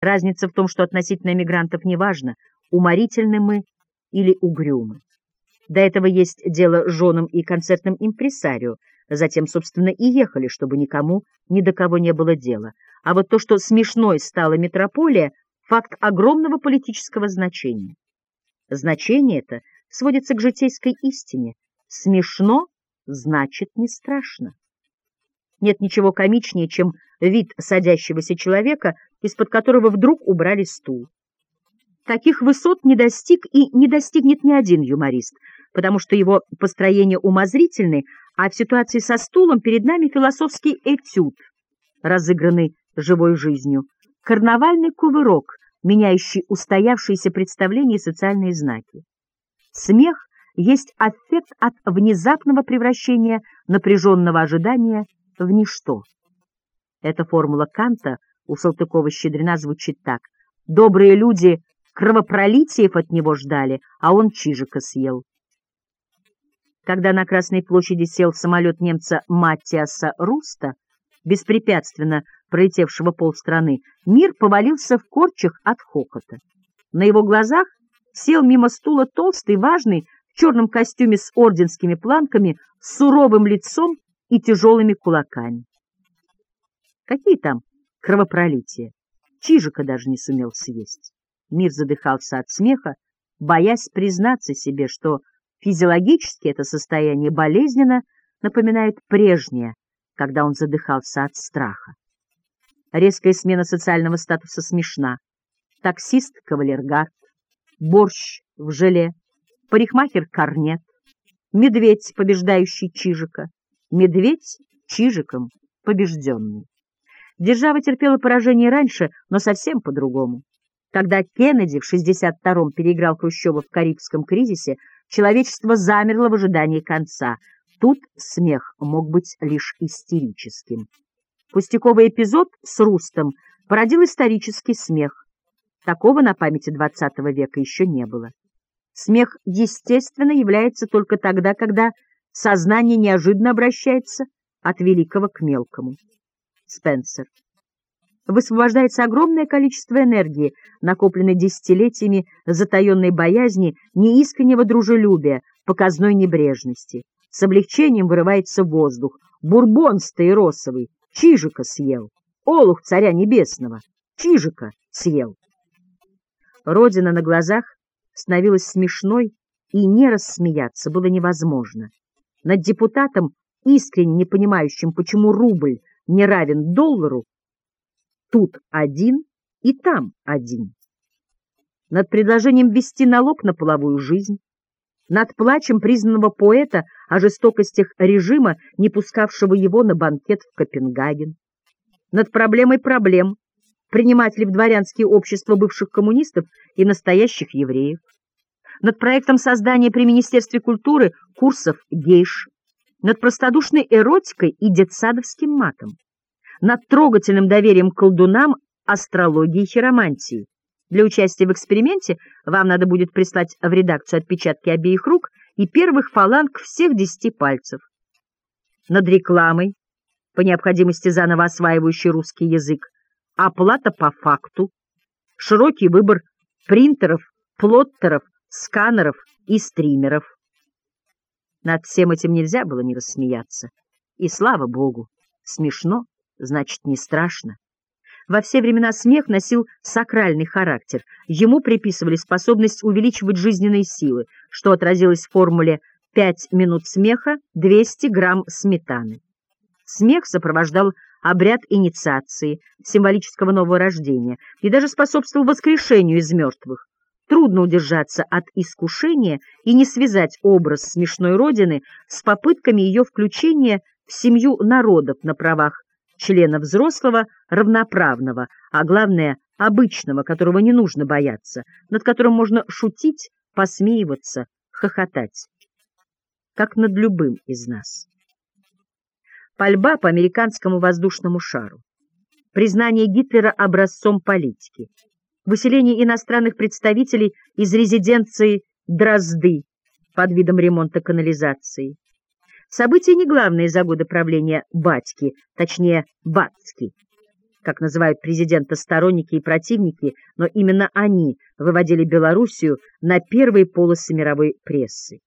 Разница в том, что относительно эмигрантов неважно, уморительны мы или угрюмы. До этого есть дело женам и концертным импресарио, затем, собственно, и ехали, чтобы никому ни до кого не было дела. А вот то, что смешной стала метрополия, факт огромного политического значения. Значение это сводится к житейской истине. Смешно значит не страшно. Нет ничего комичнее, чем вид садящегося человека, из-под которого вдруг убрали стул. Таких высот не достиг и не достигнет ни один юморист, потому что его построение умозрительны, а в ситуации со стулом перед нами философский этюд, разыгранный живой жизнью, карнавальный кувырок, меняющий устоявшиеся представления и социальные знаки. Смех есть аффект от внезапного превращения напряженного ожидания в ничто. Эта формула Канта у Салтыкова-Щедрина звучит так. «Добрые люди кровопролитиев от него ждали, а он чижика съел». Когда на Красной площади сел самолет немца Маттиаса Руста, беспрепятственно пролетевшего полстраны, мир повалился в корчах от хохота. На его глазах сел мимо стула толстый, важный, в черном костюме с орденскими планками, с суровым лицом и тяжелыми кулаками. Какие там кровопролития? Чижика даже не сумел съесть. Мир задыхался от смеха, боясь признаться себе, что физиологически это состояние болезненно напоминает прежнее, когда он задыхался от страха. Резкая смена социального статуса смешна. Таксист — кавалергард, борщ в желе, парикмахер — корнет, медведь, побеждающий Чижика, медведь Чижиком побежденный. Держава терпела поражение раньше, но совсем по-другому. Когда Кеннеди в 62-м переиграл Хрущева в Карибском кризисе, человечество замерло в ожидании конца. Тут смех мог быть лишь истерическим. Пустяковый эпизод с Рустом породил исторический смех. Такого на памяти XX века еще не было. Смех, естественно, является только тогда, когда сознание неожиданно обращается от великого к мелкому. Спенсер. Высвобождается огромное количество энергии, накопленной десятилетиями затаенной боязни, неискреннего дружелюбия, показной небрежности. С облегчением вырывается воздух. Бурбон стаиросовый, Чижика съел. Олух царя небесного, Чижика съел. Родина на глазах становилась смешной, и не рассмеяться было невозможно. Над депутатом, искренне не понимающим, почему рубль не равен доллару, тут один и там один. Над предложением ввести налог на половую жизнь, над плачем признанного поэта о жестокостях режима, не пускавшего его на банкет в Копенгаген, над проблемой проблем, принимать ли в дворянские общества бывших коммунистов и настоящих евреев, над проектом создания при Министерстве культуры курсов гейш, над простодушной эротикой и детсадовским матом, над трогательным доверием к колдунам, астрологии и хиромантии. Для участия в эксперименте вам надо будет прислать в редакцию отпечатки обеих рук и первых фаланг всех десяти пальцев. Над рекламой, по необходимости заново осваивающий русский язык, оплата по факту, широкий выбор принтеров, плоттеров, сканеров и стримеров. Над всем этим нельзя было не рассмеяться. И слава богу, смешно, значит, не страшно. Во все времена смех носил сакральный характер. Ему приписывали способность увеличивать жизненные силы, что отразилось в формуле «5 минут смеха, 200 грамм сметаны». Смех сопровождал обряд инициации, символического нового рождения, и даже способствовал воскрешению из мертвых. Трудно удержаться от искушения и не связать образ смешной родины с попытками ее включения в семью народов на правах члена взрослого, равноправного, а главное, обычного, которого не нужно бояться, над которым можно шутить, посмеиваться, хохотать, как над любым из нас. Пальба по американскому воздушному шару, признание Гитлера образцом политики, выселение иностранных представителей из резиденции Дрозды под видом ремонта канализации. События не главные за годы правления батьки, точнее, Батцки. как называют президента сторонники и противники, но именно они выводили Белоруссию на первые полосы мировой прессы.